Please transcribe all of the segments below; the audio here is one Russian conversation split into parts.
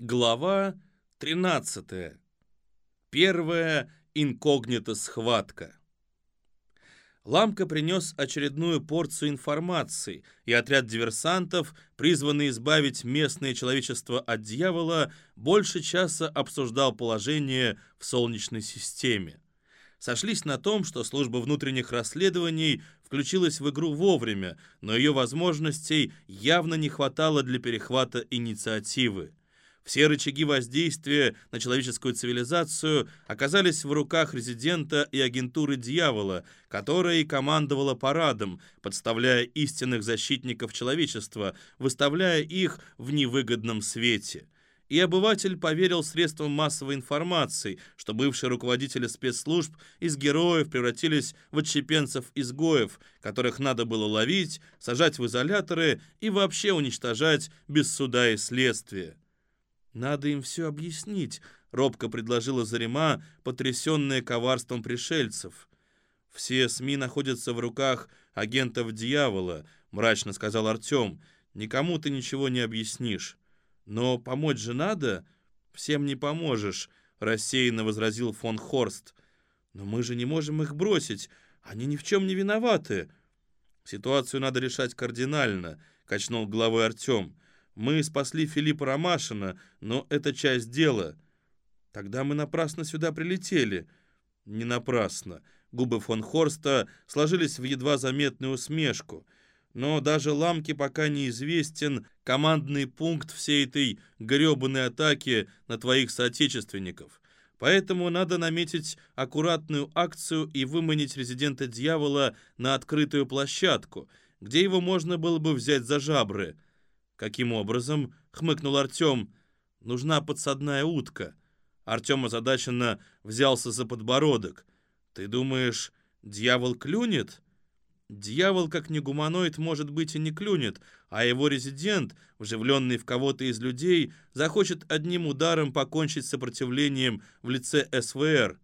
Глава 13. Первая инкогнито-схватка. Ламка принес очередную порцию информации, и отряд диверсантов, призванный избавить местное человечество от дьявола, больше часа обсуждал положение в Солнечной системе. Сошлись на том, что служба внутренних расследований включилась в игру вовремя, но ее возможностей явно не хватало для перехвата инициативы. Все рычаги воздействия на человеческую цивилизацию оказались в руках резидента и агентуры дьявола, которая и командовала парадом, подставляя истинных защитников человечества, выставляя их в невыгодном свете. И обыватель поверил средствам массовой информации, что бывшие руководители спецслужб из героев превратились в отщепенцев-изгоев, которых надо было ловить, сажать в изоляторы и вообще уничтожать без суда и следствия. «Надо им все объяснить», — робко предложила Зарима, потрясенная коварством пришельцев. «Все СМИ находятся в руках агентов дьявола», — мрачно сказал Артем. «Никому ты ничего не объяснишь. Но помочь же надо?» «Всем не поможешь», — рассеянно возразил фон Хорст. «Но мы же не можем их бросить. Они ни в чем не виноваты». «Ситуацию надо решать кардинально», — качнул головой Артем. Мы спасли Филиппа Ромашина, но это часть дела. Тогда мы напрасно сюда прилетели. Не напрасно. Губы фон Хорста сложились в едва заметную усмешку. Но даже Ламке пока неизвестен командный пункт всей этой гребаной атаки на твоих соотечественников. Поэтому надо наметить аккуратную акцию и выманить резидента дьявола на открытую площадку, где его можно было бы взять за жабры. «Каким образом?» — хмыкнул Артем. «Нужна подсадная утка». Артем озадаченно взялся за подбородок. «Ты думаешь, дьявол клюнет?» Дьявол, как не гуманоид, может быть и не клюнет, а его резидент, вживленный в кого-то из людей, захочет одним ударом покончить с сопротивлением в лице СВР.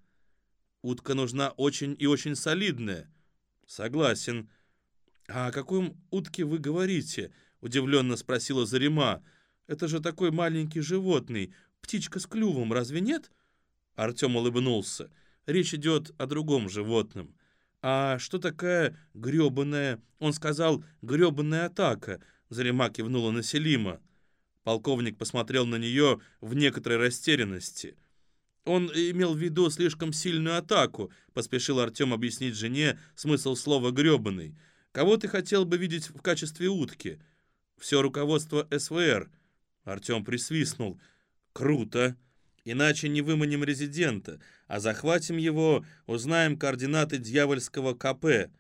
Утка нужна очень и очень солидная. Согласен. А о какой утке вы говорите? — удивленно спросила Зарима. «Это же такой маленький животный, птичка с клювом, разве нет?» Артем улыбнулся. «Речь идет о другом животном». «А что такая гребаная...» Он сказал «гребаная атака», — Зарима кивнула на Селима. Полковник посмотрел на нее в некоторой растерянности. «Он имел в виду слишком сильную атаку», — поспешил Артем объяснить жене смысл слова «гребаный». «Кого ты хотел бы видеть в качестве утки?» Все руководство СВР. Артем присвистнул. Круто. Иначе не выманим резидента, а захватим его, узнаем координаты дьявольского КП.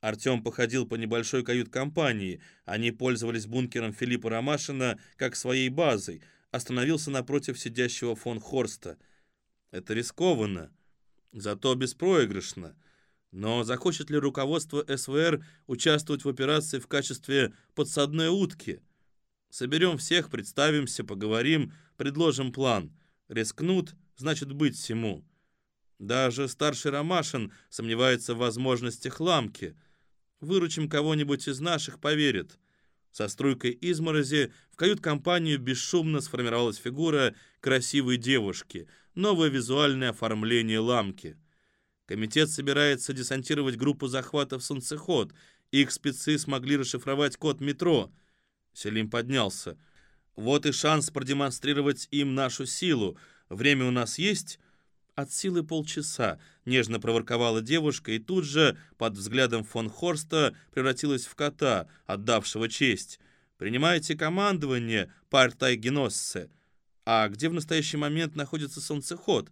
Артем походил по небольшой кают-компании. Они пользовались бункером Филиппа Ромашина как своей базой. Остановился напротив сидящего фон Хорста. Это рискованно, зато беспроигрышно. Но захочет ли руководство СВР участвовать в операции в качестве подсадной утки? Соберем всех, представимся, поговорим, предложим план. Рискнут, значит быть всему. Даже старший Ромашин сомневается в возможностях ламки. Выручим кого-нибудь из наших, поверит. Со струйкой изморози в кают-компанию бесшумно сформировалась фигура красивой девушки, новое визуальное оформление ламки — Комитет собирается десантировать группу захвата в Солнцеход. Их спецы смогли расшифровать код метро. Селим поднялся. Вот и шанс продемонстрировать им нашу силу. Время у нас есть? От силы полчаса, нежно проворковала девушка и тут же, под взглядом фон Хорста, превратилась в кота, отдавшего честь. «Принимайте командование, партай Геноссе. А где в настоящий момент находится солнцеход?»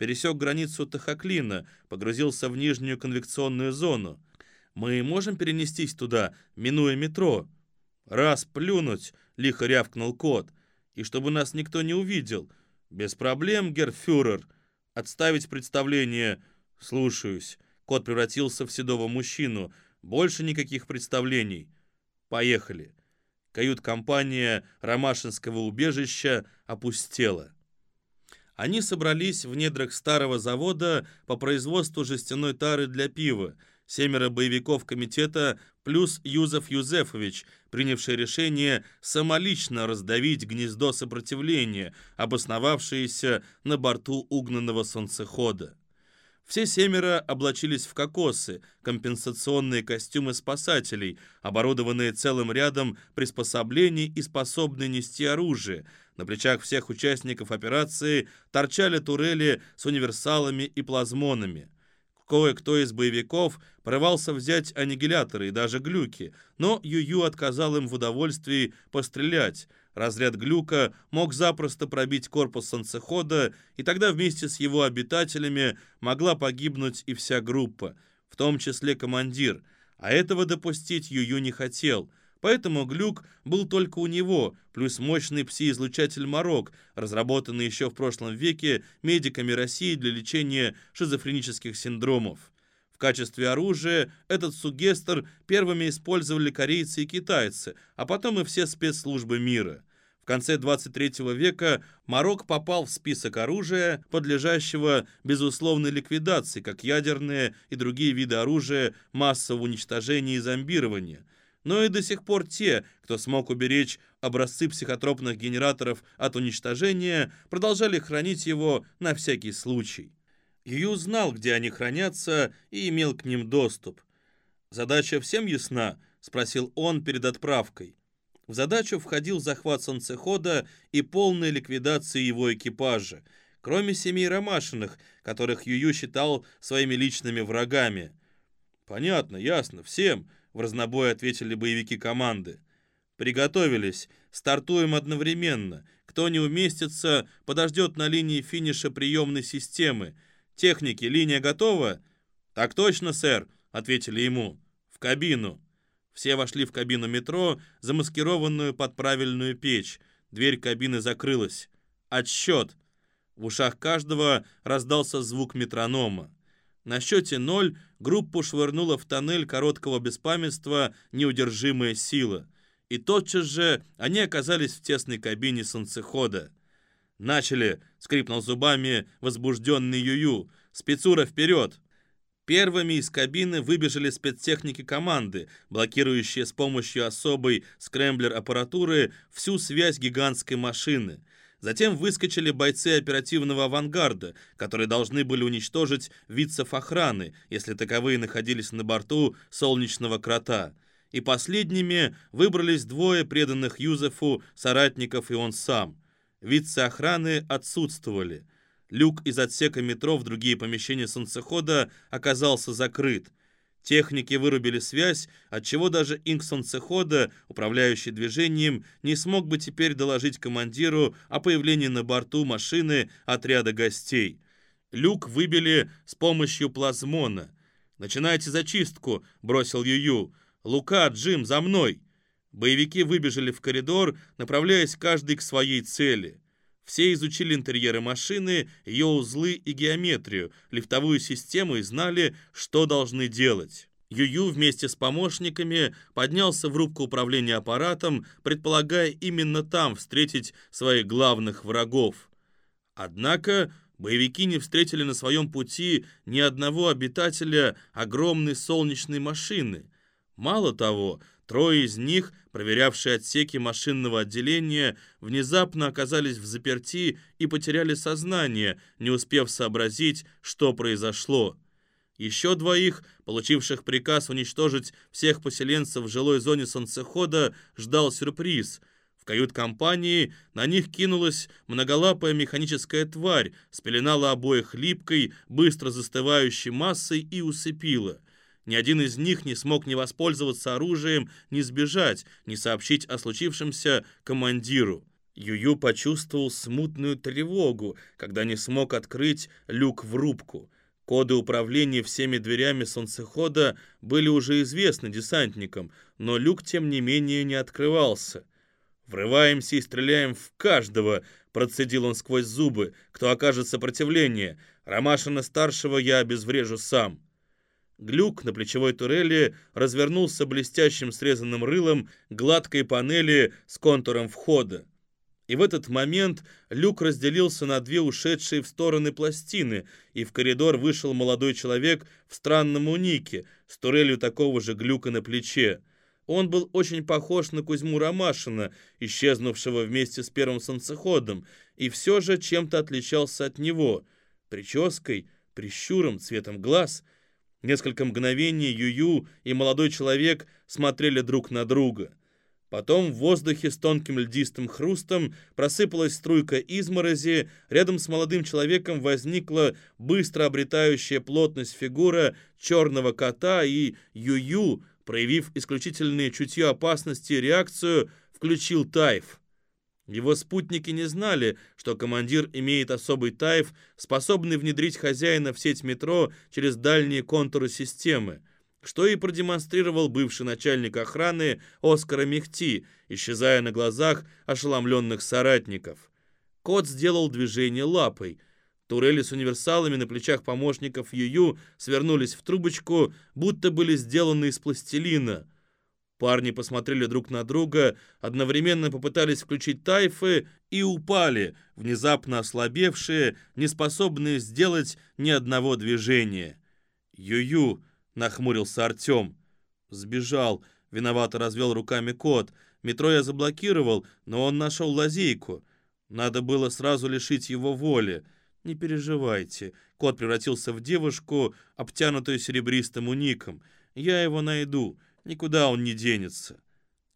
Пересек границу Тахаклина, погрузился в нижнюю конвекционную зону. Мы можем перенестись туда, минуя метро? Раз плюнуть, лихо рявкнул кот. И чтобы нас никто не увидел. Без проблем, герфюрер. Отставить представление. Слушаюсь. Кот превратился в седого мужчину. Больше никаких представлений. Поехали. Кают-компания Ромашинского убежища опустела. Они собрались в недрах старого завода по производству жестяной тары для пива. Семеро боевиков комитета плюс Юзеф Юзефович, принявший решение самолично раздавить гнездо сопротивления, обосновавшееся на борту угнанного солнцехода. Все семеро облачились в кокосы, компенсационные костюмы спасателей, оборудованные целым рядом приспособлений и способные нести оружие. На плечах всех участников операции торчали турели с универсалами и плазмонами. Кое-кто из боевиков порывался взять аннигиляторы и даже глюки, но Юю отказал им в удовольствии пострелять. Разряд глюка мог запросто пробить корпус солнцехода, и тогда вместе с его обитателями могла погибнуть и вся группа, в том числе командир, а этого допустить Юю не хотел – Поэтому глюк был только у него, плюс мощный пси-излучатель Марок, разработанный еще в прошлом веке медиками России для лечения шизофренических синдромов. Качестве оружия этот сугестер первыми использовали корейцы и китайцы, а потом и все спецслужбы мира. В конце 23 века Марок попал в список оружия, подлежащего безусловной ликвидации, как ядерные и другие виды оружия массового уничтожения и зомбирования – но и до сих пор те, кто смог уберечь образцы психотропных генераторов от уничтожения, продолжали хранить его на всякий случай. Ю знал, где они хранятся, и имел к ним доступ. «Задача всем ясна?» — спросил он перед отправкой. В задачу входил захват солнцехода и полная ликвидация его экипажа, кроме семей Ромашиных, которых Юю считал своими личными врагами. «Понятно, ясно, всем», в разнобой ответили боевики команды. Приготовились, стартуем одновременно. Кто не уместится, подождет на линии финиша приемной системы. Техники, линия готова? Так точно, сэр, ответили ему. В кабину. Все вошли в кабину метро, замаскированную под правильную печь. Дверь кабины закрылась. Отсчет. В ушах каждого раздался звук метронома. На счете ноль группу швырнула в тоннель короткого беспамятства неудержимая сила. И тотчас же они оказались в тесной кабине солнцехода. «Начали!» — скрипнул зубами возбужденный Юю. «Спецура вперед!» Первыми из кабины выбежали спецтехники команды, блокирующие с помощью особой скрэмблер-аппаратуры всю связь гигантской машины — Затем выскочили бойцы оперативного авангарда, которые должны были уничтожить вицев охраны, если таковые находились на борту солнечного крота. И последними выбрались двое преданных Юзефу соратников и он сам. Вице охраны отсутствовали. Люк из отсека метро в другие помещения солнцехода оказался закрыт. Техники вырубили связь, отчего даже Инксон Цехода, управляющий движением, не смог бы теперь доложить командиру о появлении на борту машины отряда гостей. Люк выбили с помощью плазмона. «Начинайте зачистку», — бросил Юю. «Лука, Джим, за мной!» Боевики выбежали в коридор, направляясь каждый к своей цели. Все изучили интерьеры машины, ее узлы и геометрию, лифтовую систему и знали, что должны делать. Юю вместе с помощниками поднялся в рубку управления аппаратом, предполагая именно там встретить своих главных врагов. Однако боевики не встретили на своем пути ни одного обитателя огромной солнечной машины. Мало того, Трое из них, проверявшие отсеки машинного отделения, внезапно оказались в заперти и потеряли сознание, не успев сообразить, что произошло. Еще двоих, получивших приказ уничтожить всех поселенцев в жилой зоне солнцехода, ждал сюрприз. В кают-компании на них кинулась многолапая механическая тварь, спеленала обоих липкой, быстро застывающей массой и усыпила – ни один из них не смог ни воспользоваться оружием, ни сбежать, ни сообщить о случившемся командиру. Юю почувствовал смутную тревогу, когда не смог открыть люк в рубку. Коды управления всеми дверями солнцехода были уже известны десантникам, но люк, тем не менее, не открывался. «Врываемся и стреляем в каждого», — процедил он сквозь зубы, — «кто окажет сопротивление. Ромашина-старшего я обезврежу сам». Глюк на плечевой турели развернулся блестящим срезанным рылом гладкой панели с контуром входа. И в этот момент люк разделился на две ушедшие в стороны пластины, и в коридор вышел молодой человек в странном унике с турелью такого же глюка на плече. Он был очень похож на Кузьму Ромашина, исчезнувшего вместе с первым солнцеходом, и все же чем-то отличался от него. Прической, прищуром, цветом глаз. Несколько мгновений Юю и молодой человек смотрели друг на друга. Потом в воздухе с тонким льдистым хрустом просыпалась струйка изморози, рядом с молодым человеком возникла быстро обретающая плотность фигура черного кота, и Юю, проявив исключительное чутье опасности и реакцию, включил тайф. Его спутники не знали, что командир имеет особый тайф, способный внедрить хозяина в сеть метро через дальние контуры системы что и продемонстрировал бывший начальник охраны Оскара Мехти, исчезая на глазах ошеломленных соратников. Кот сделал движение лапой. Турели с универсалами на плечах помощников Юю свернулись в трубочку, будто были сделаны из пластилина. Парни посмотрели друг на друга, одновременно попытались включить тайфы и упали, внезапно ослабевшие, неспособные сделать ни одного движения. Юю нахмурился Артем. Сбежал, виновато развел руками кот. Метро я заблокировал, но он нашел лазейку. Надо было сразу лишить его воли. Не переживайте, кот превратился в девушку, обтянутую серебристым уником. Я его найду, никуда он не денется.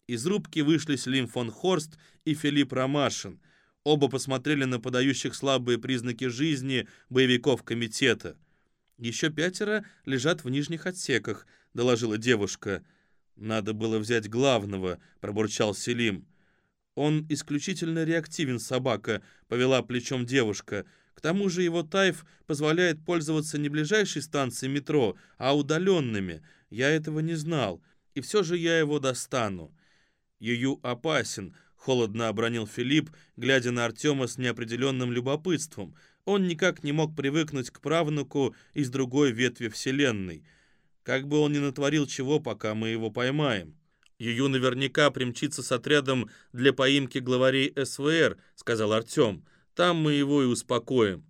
Из рубки вышли Слим фон Хорст и Филипп Ромашин. Оба посмотрели на подающих слабые признаки жизни боевиков комитета. «Еще пятеро лежат в нижних отсеках», — доложила девушка. «Надо было взять главного», — пробурчал Селим. «Он исключительно реактивен, собака», — повела плечом девушка. «К тому же его тайф позволяет пользоваться не ближайшей станцией метро, а удаленными. Я этого не знал, и все же я его достану». «Юю опасен», — холодно обронил Филипп, глядя на Артема с неопределенным любопытством — он никак не мог привыкнуть к правнуку из другой ветви Вселенной. Как бы он ни натворил чего, пока мы его поймаем. Ее наверняка примчится с отрядом для поимки главарей СВР, сказал Артем. Там мы его и успокоим.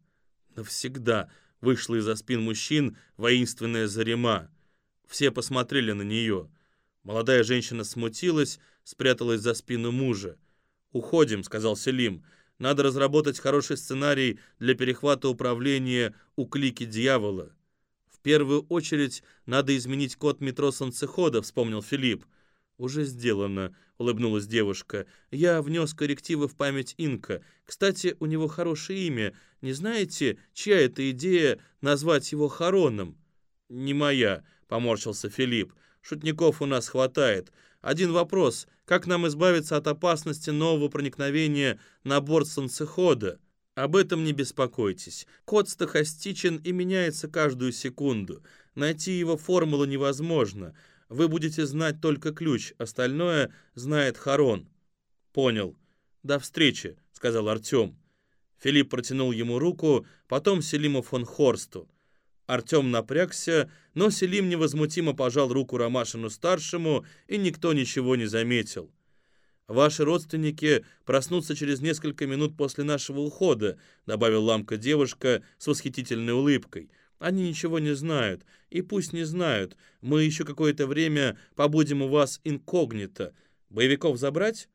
Навсегда вышла из-за спин мужчин воинственная зарема. Все посмотрели на нее. Молодая женщина смутилась, спряталась за спину мужа. «Уходим», — сказал Селим. Надо разработать хороший сценарий для перехвата управления у клики дьявола. В первую очередь надо изменить код метро солнцехода, вспомнил Филипп. «Уже сделано», — улыбнулась девушка. «Я внес коррективы в память Инка. Кстати, у него хорошее имя. Не знаете, чья это идея назвать его Хароном?» «Не моя», — поморщился Филипп. «Шутников у нас хватает. Один вопрос. Как нам избавиться от опасности нового проникновения на борт солнцехода? Об этом не беспокойтесь. Код стохастичен и меняется каждую секунду. Найти его формулу невозможно. Вы будете знать только ключ, остальное знает Харон. Понял. До встречи, сказал Артем. Филипп протянул ему руку, потом Селиму фон Хорсту. Артем напрягся, но Селим невозмутимо пожал руку Ромашину-старшему, и никто ничего не заметил. «Ваши родственники проснутся через несколько минут после нашего ухода», добавил ламка девушка с восхитительной улыбкой. «Они ничего не знают, и пусть не знают. Мы еще какое-то время побудем у вас инкогнито. Боевиков забрать?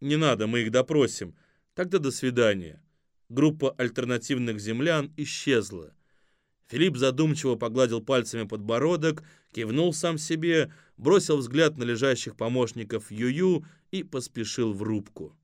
Не надо, мы их допросим. Тогда до свидания». Группа альтернативных землян исчезла. Филипп задумчиво погладил пальцами подбородок, кивнул сам себе, бросил взгляд на лежащих помощников Юю и поспешил в рубку.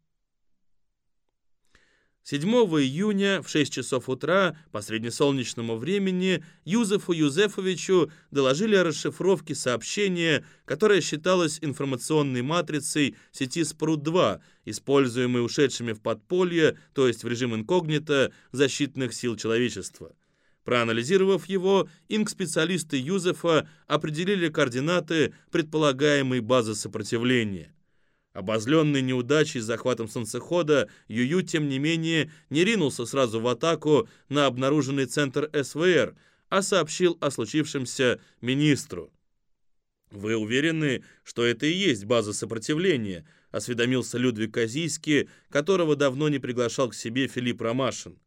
7 июня в 6 часов утра по среднесолнечному времени Юзефу Юзефовичу доложили о расшифровке сообщения, которое считалось информационной матрицей сети Спрут-2, используемой ушедшими в подполье, то есть в режим инкогнито, защитных сил человечества. Проанализировав его, инк-специалисты Юзефа определили координаты предполагаемой базы сопротивления. Обозленный неудачей с захватом солнцехода, Юю, тем не менее, не ринулся сразу в атаку на обнаруженный центр СВР, а сообщил о случившемся министру. «Вы уверены, что это и есть база сопротивления?» — осведомился Людвиг Казийский, которого давно не приглашал к себе Филипп Ромашин.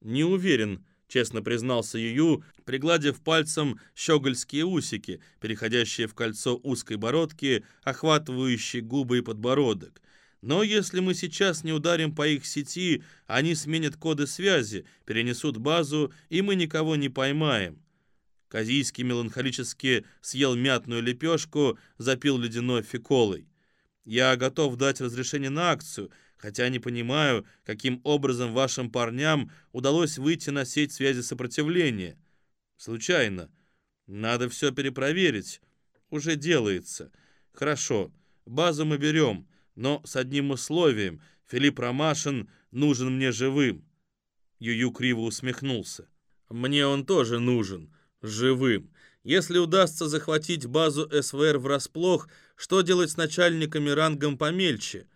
«Не уверен», — честно признался Юю, пригладив пальцем щегольские усики, переходящие в кольцо узкой бородки, охватывающие губы и подбородок. Но если мы сейчас не ударим по их сети, они сменят коды связи, перенесут базу, и мы никого не поймаем. Казийский меланхолически съел мятную лепешку, запил ледяной фиколой. Я готов дать разрешение на акцию, хотя не понимаю, каким образом вашим парням удалось выйти на сеть связи сопротивления. Случайно. Надо все перепроверить. Уже делается. Хорошо, базу мы берем, но с одним условием. Филипп Ромашин нужен мне живым. Юю криво усмехнулся. Мне он тоже нужен, живым. Если удастся захватить базу СВР врасплох, что делать с начальниками рангом помельче?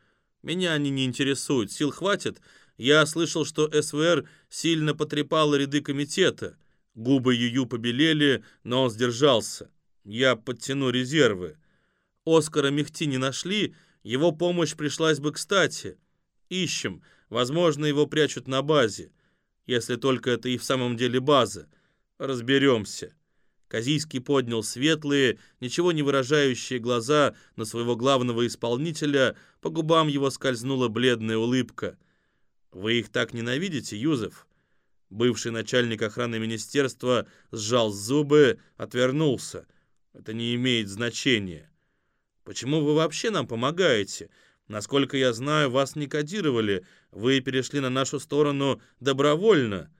Меня они не интересуют, сил хватит. Я слышал, что СВР сильно потрепал ряды комитета. Губы Юю побелели, но он сдержался. Я подтяну резервы. Оскара Мехти не нашли, его помощь пришлась бы кстати. Ищем. Возможно, его прячут на базе. Если только это и в самом деле база. Разберемся. Казийский поднял светлые, ничего не выражающие глаза на своего главного исполнителя, по губам его скользнула бледная улыбка. «Вы их так ненавидите, Юзеф?» Бывший начальник охраны министерства сжал зубы, отвернулся. «Это не имеет значения. Почему вы вообще нам помогаете? Насколько я знаю, вас не кодировали. Вы перешли на нашу сторону добровольно».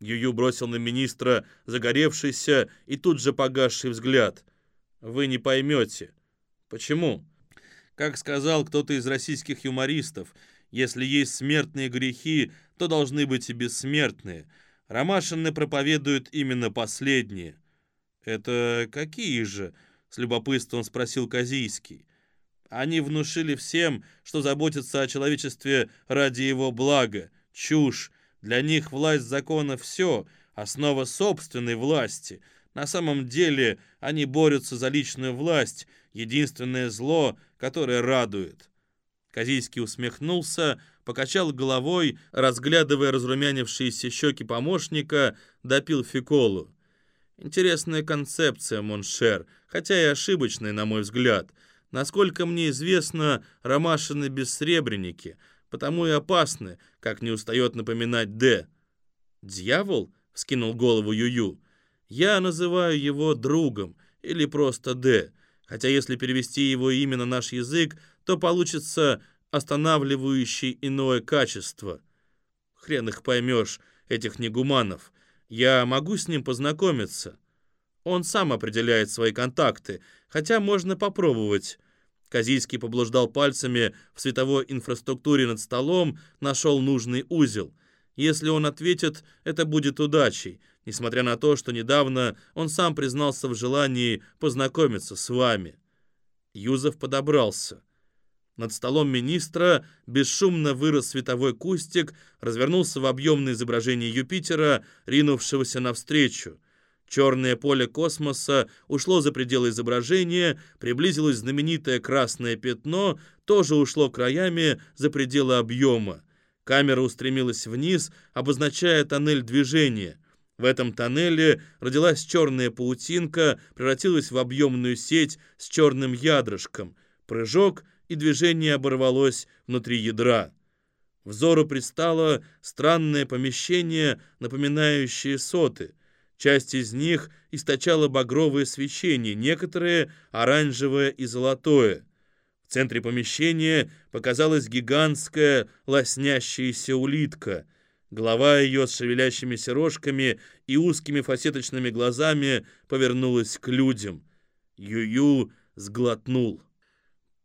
Юю бросил на министра загоревшийся и тут же погасший взгляд. «Вы не поймете». «Почему?» Как сказал кто-то из российских юмористов, если есть смертные грехи, то должны быть и бессмертные. Ромашины проповедуют именно последние. «Это какие же?» — с любопытством спросил Казийский. «Они внушили всем, что заботятся о человечестве ради его блага. Чушь. Для них власть закона все, основа собственной власти. На самом деле они борются за личную власть, единственное зло, которое радует. Казийский усмехнулся, покачал головой, разглядывая разрумянившиеся щеки помощника, допил фиколу. Интересная концепция, mon cher, хотя и ошибочная, на мой взгляд. Насколько мне известно, ромашины бессребреники — потому и опасны, как не устает напоминать Д. «Дьявол?» — вскинул голову Юю. «Я называю его другом или просто Д, хотя если перевести его имя на наш язык, то получится останавливающий иное качество. Хрен их поймешь, этих негуманов. Я могу с ним познакомиться?» Он сам определяет свои контакты, хотя можно попробовать. Казийский поблуждал пальцами в световой инфраструктуре над столом, нашел нужный узел. Если он ответит, это будет удачей, несмотря на то, что недавно он сам признался в желании познакомиться с вами. Юзов подобрался. Над столом министра бесшумно вырос световой кустик, развернулся в объемное изображение Юпитера, ринувшегося навстречу. Черное поле космоса ушло за пределы изображения, приблизилось знаменитое красное пятно, тоже ушло краями за пределы объема. Камера устремилась вниз, обозначая тоннель движения. В этом тоннеле родилась черная паутинка, превратилась в объемную сеть с черным ядрышком. Прыжок, и движение оборвалось внутри ядра. Взору предстало странное помещение, напоминающее соты. Часть из них источала багровое свечение, некоторые — оранжевое и золотое. В центре помещения показалась гигантская лоснящаяся улитка. Голова ее с шевелящимися рожками и узкими фасеточными глазами повернулась к людям. Юю сглотнул.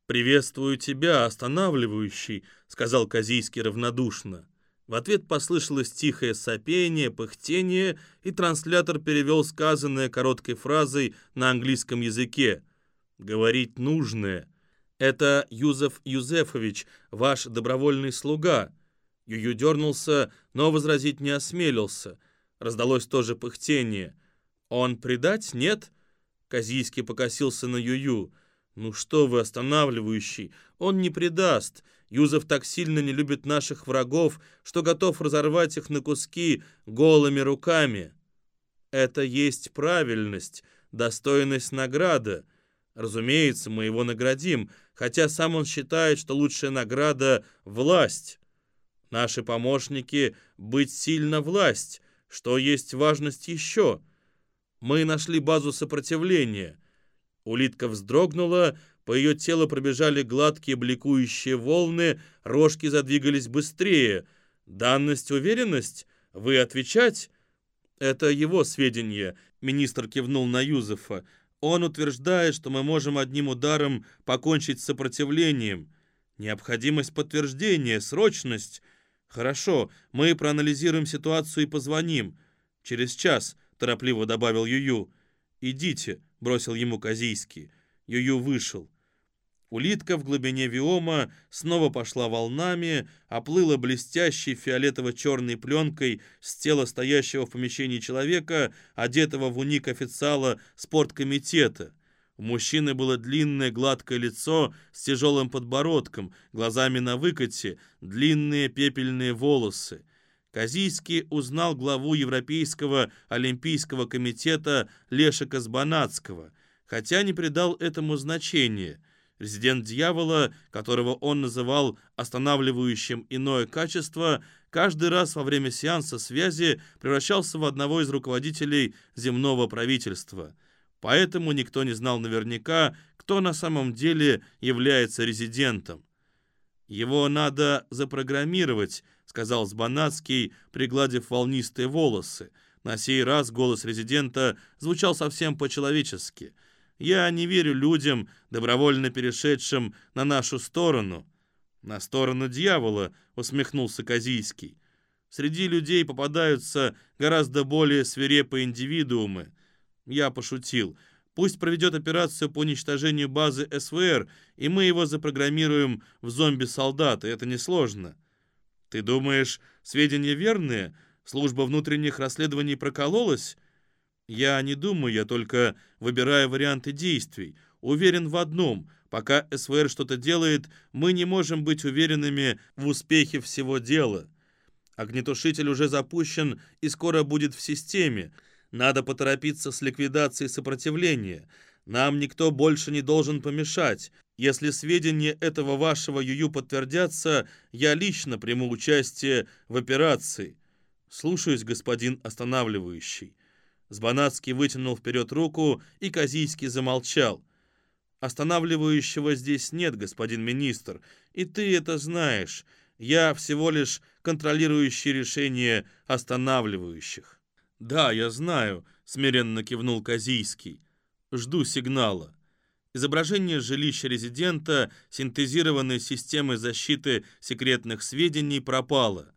«Приветствую тебя, останавливающий», — сказал Казийский равнодушно. В ответ послышалось тихое сопение, пыхтение, и транслятор перевел сказанное короткой фразой на английском языке. «Говорить нужное. Это Юзеф Юзефович, ваш добровольный слуга». Юю дернулся, но возразить не осмелился. Раздалось тоже пыхтение. «Он предать? Нет?» Казийский покосился на Юю. «Ну что вы, останавливающий, он не предаст. Юзеф так сильно не любит наших врагов, что готов разорвать их на куски голыми руками. Это есть правильность, достойность награда. Разумеется, мы его наградим, хотя сам он считает, что лучшая награда — власть. Наши помощники — быть сильно власть, что есть важность еще. Мы нашли базу сопротивления. Улитка вздрогнула, по ее телу пробежали гладкие бликующие волны, рожки задвигались быстрее. Данность, уверенность? Вы отвечать? Это его сведения, министр кивнул на Юзефа. Он утверждает, что мы можем одним ударом покончить с сопротивлением. Необходимость подтверждения, срочность. Хорошо, мы проанализируем ситуацию и позвоним. Через час, торопливо добавил Юю. Идите, бросил ему Казийский. Юю вышел. Улитка в глубине виома снова пошла волнами, оплыла блестящей фиолетово-черной пленкой с тела стоящего в помещении человека, одетого в уник официала спорткомитета. У мужчины было длинное гладкое лицо с тяжелым подбородком, глазами на выкате, длинные пепельные волосы. Казийский узнал главу Европейского олимпийского комитета Лешика Сбанацкого, хотя не придал этому значения – Резидент дьявола, которого он называл останавливающим иное качество, каждый раз во время сеанса связи превращался в одного из руководителей земного правительства. Поэтому никто не знал наверняка, кто на самом деле является резидентом. «Его надо запрограммировать», — сказал Сбанацкий, пригладив волнистые волосы. На сей раз голос резидента звучал совсем по-человечески — я не верю людям, добровольно перешедшим на нашу сторону. На сторону дьявола, усмехнулся Казийский. Среди людей попадаются гораздо более свирепые индивидуумы. Я пошутил. Пусть проведет операцию по уничтожению базы СВР, и мы его запрограммируем в зомби-солдата. Это несложно. Ты думаешь, сведения верные? Служба внутренних расследований прокололась? Я не думаю, я только выбираю варианты действий. Уверен в одном. Пока СВР что-то делает, мы не можем быть уверенными в успехе всего дела. Огнетушитель уже запущен и скоро будет в системе. Надо поторопиться с ликвидацией сопротивления. Нам никто больше не должен помешать. Если сведения этого вашего Юю подтвердятся, я лично приму участие в операции. Слушаюсь, господин останавливающий. Сбанацкий вытянул вперед руку, и Казийский замолчал. «Останавливающего здесь нет, господин министр, и ты это знаешь. Я всего лишь контролирующий решение останавливающих». «Да, я знаю», — смиренно кивнул Казийский. «Жду сигнала». Изображение жилища резидента, синтезированной системой защиты секретных сведений, пропало.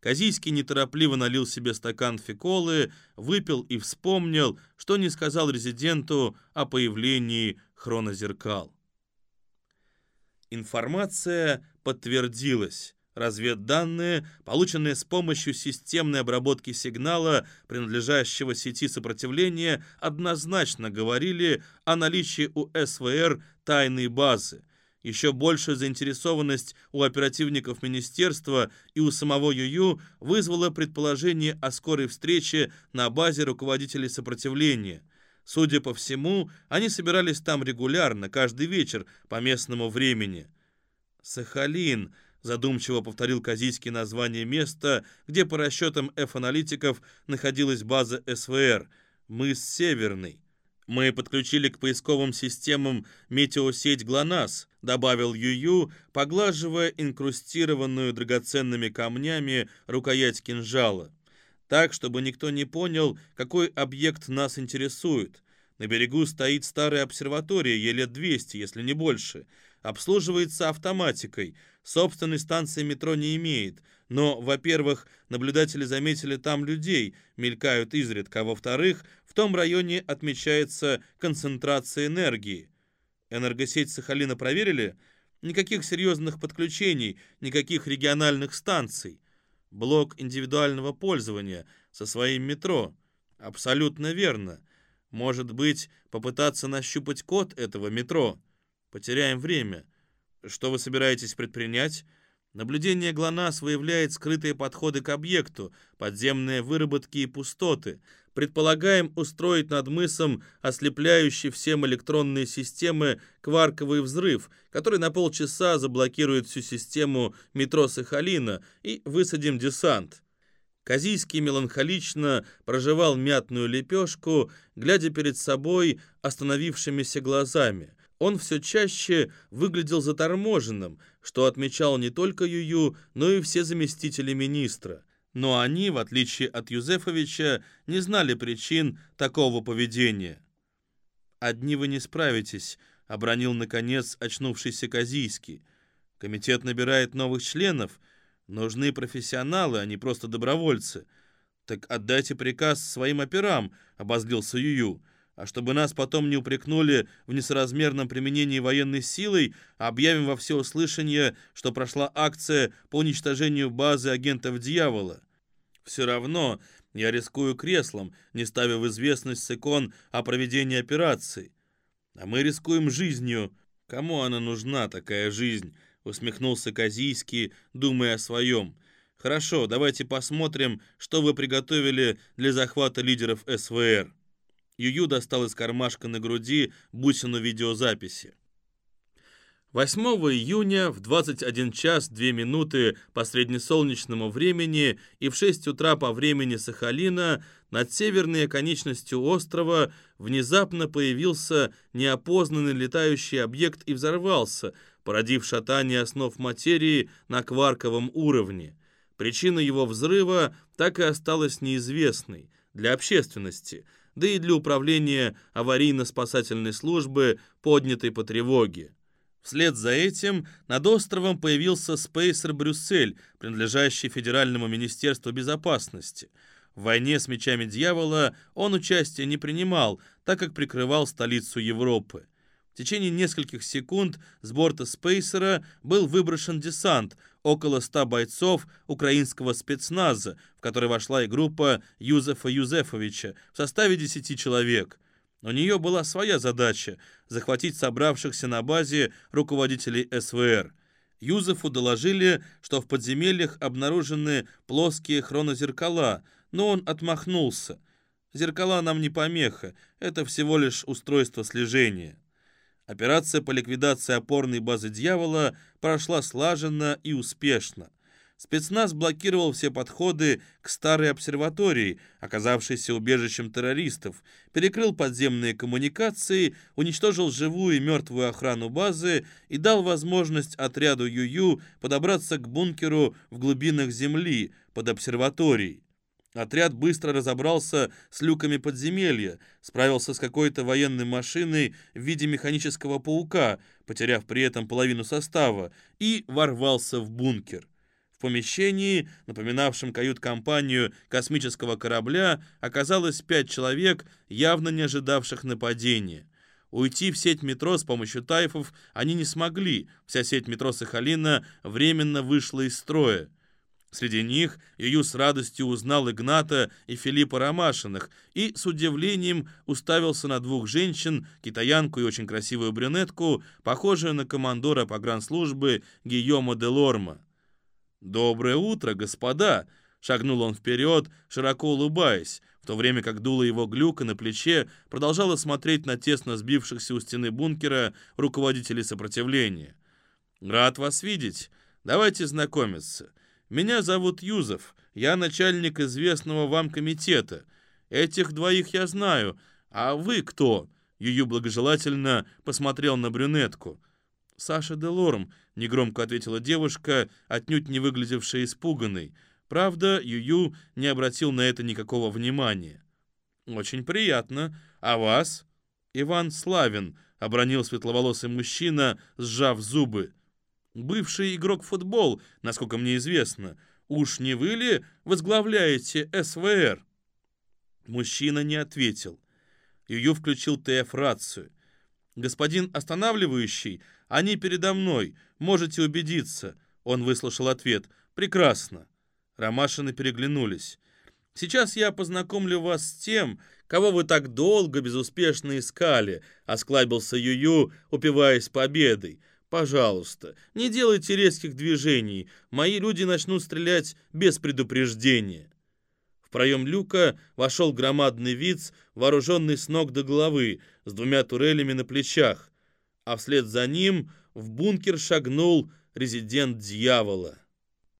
Казийский неторопливо налил себе стакан фиколы, выпил и вспомнил, что не сказал резиденту о появлении хронозеркал. Информация подтвердилась. Разведданные, полученные с помощью системной обработки сигнала, принадлежащего сети сопротивления, однозначно говорили о наличии у СВР тайной базы – еще большая заинтересованность у оперативников министерства и у самого Юю вызвала предположение о скорой встрече на базе руководителей сопротивления. Судя по всему, они собирались там регулярно, каждый вечер, по местному времени. «Сахалин», — задумчиво повторил Казийский название места, где по расчетам F-аналитиков находилась база СВР, мыс Северный. Мы подключили к поисковым системам метеосеть ГЛОНАСС, добавил Юю, поглаживая инкрустированную драгоценными камнями рукоять кинжала. Так, чтобы никто не понял, какой объект нас интересует. На берегу стоит старая обсерватория, ей лет 200, если не больше. Обслуживается автоматикой. Собственной станции метро не имеет. Но, во-первых, наблюдатели заметили там людей, мелькают изредка, во-вторых, в том районе отмечается концентрация энергии. Энергосеть Сахалина проверили? Никаких серьезных подключений, никаких региональных станций. Блок индивидуального пользования со своим метро. Абсолютно верно. Может быть, попытаться нащупать код этого метро. Потеряем время. Что вы собираетесь предпринять? Наблюдение ГЛОНАСС выявляет скрытые подходы к объекту, подземные выработки и пустоты. Предполагаем устроить над мысом ослепляющий всем электронные системы кварковый взрыв, который на полчаса заблокирует всю систему метро Сахалина, и высадим десант. Казийский меланхолично проживал мятную лепешку, глядя перед собой остановившимися глазами он все чаще выглядел заторможенным, что отмечал не только Юю, но и все заместители министра. Но они, в отличие от Юзефовича, не знали причин такого поведения. «Одни вы не справитесь», — обронил, наконец, очнувшийся Казийский. «Комитет набирает новых членов. Нужны профессионалы, а не просто добровольцы. Так отдайте приказ своим операм», — обозлился Юю. А чтобы нас потом не упрекнули в несоразмерном применении военной силой, объявим во всеуслышание, что прошла акция по уничтожению базы агентов дьявола. Все равно я рискую креслом, не ставя в известность Секон о проведении операции. А мы рискуем жизнью. Кому она нужна, такая жизнь? Усмехнулся Казийский, думая о своем. Хорошо, давайте посмотрим, что вы приготовили для захвата лидеров СВР. Юю достал из кармашка на груди бусину видеозаписи. 8 июня в 21 час 2 минуты по среднесолнечному времени и в 6 утра по времени Сахалина над северной оконечностью острова внезапно появился неопознанный летающий объект и взорвался, породив шатание основ материи на кварковом уровне. Причина его взрыва так и осталась неизвестной для общественности – да и для управления аварийно-спасательной службы, поднятой по тревоге. Вслед за этим над островом появился спейсер «Брюссель», принадлежащий Федеральному министерству безопасности. В войне с мечами дьявола он участия не принимал, так как прикрывал столицу Европы. В течение нескольких секунд с борта спейсера был выброшен десант, около 100 бойцов украинского спецназа, в который вошла и группа Юзефа Юзефовича в составе 10 человек. У нее была своя задача – захватить собравшихся на базе руководителей СВР. Юзефу доложили, что в подземельях обнаружены плоские хронозеркала, но он отмахнулся. «Зеркала нам не помеха, это всего лишь устройство слежения». Операция по ликвидации опорной базы «Дьявола» прошла слаженно и успешно. Спецназ блокировал все подходы к старой обсерватории, оказавшейся убежищем террористов, перекрыл подземные коммуникации, уничтожил живую и мертвую охрану базы и дал возможность отряду ЮЮ подобраться к бункеру в глубинах земли под обсерваторией. Отряд быстро разобрался с люками подземелья, справился с какой-то военной машиной в виде механического паука, потеряв при этом половину состава, и ворвался в бункер. В помещении, напоминавшем кают-компанию космического корабля, оказалось пять человек, явно не ожидавших нападения. Уйти в сеть метро с помощью тайфов они не смогли, вся сеть метро Сахалина временно вышла из строя. Среди них Юю с радостью узнал Игната и Филиппа Ромашиных и с удивлением уставился на двух женщин, китаянку и очень красивую брюнетку, похожую на командора погранслужбы Гийома де Лорма. «Доброе утро, господа!» — шагнул он вперед, широко улыбаясь, в то время как дуло его глюка на плече продолжало смотреть на тесно сбившихся у стены бункера руководителей сопротивления. «Рад вас видеть. Давайте знакомиться. Меня зовут Юзеф, я начальник известного вам комитета. Этих двоих я знаю, а вы кто?» Юю благожелательно посмотрел на брюнетку. «Саша Делорм», — негромко ответила девушка, отнюдь не выглядевшая испуганной. Правда, Юю не обратил на это никакого внимания. «Очень приятно. А вас?» «Иван Славин», — обронил светловолосый мужчина, сжав зубы. Бывший игрок в футбол, насколько мне известно. Уж не вы ли возглавляете СВР?» Мужчина не ответил. Юю включил ТФ-рацию. «Господин останавливающий, они передо мной, можете убедиться». Он выслушал ответ. «Прекрасно». Ромашины переглянулись. «Сейчас я познакомлю вас с тем, кого вы так долго безуспешно искали?» — осклабился Юю, упиваясь победой. «Пожалуйста, не делайте резких движений. Мои люди начнут стрелять без предупреждения». В проем люка вошел громадный виц, вооруженный с ног до головы, с двумя турелями на плечах, а вслед за ним в бункер шагнул резидент дьявола.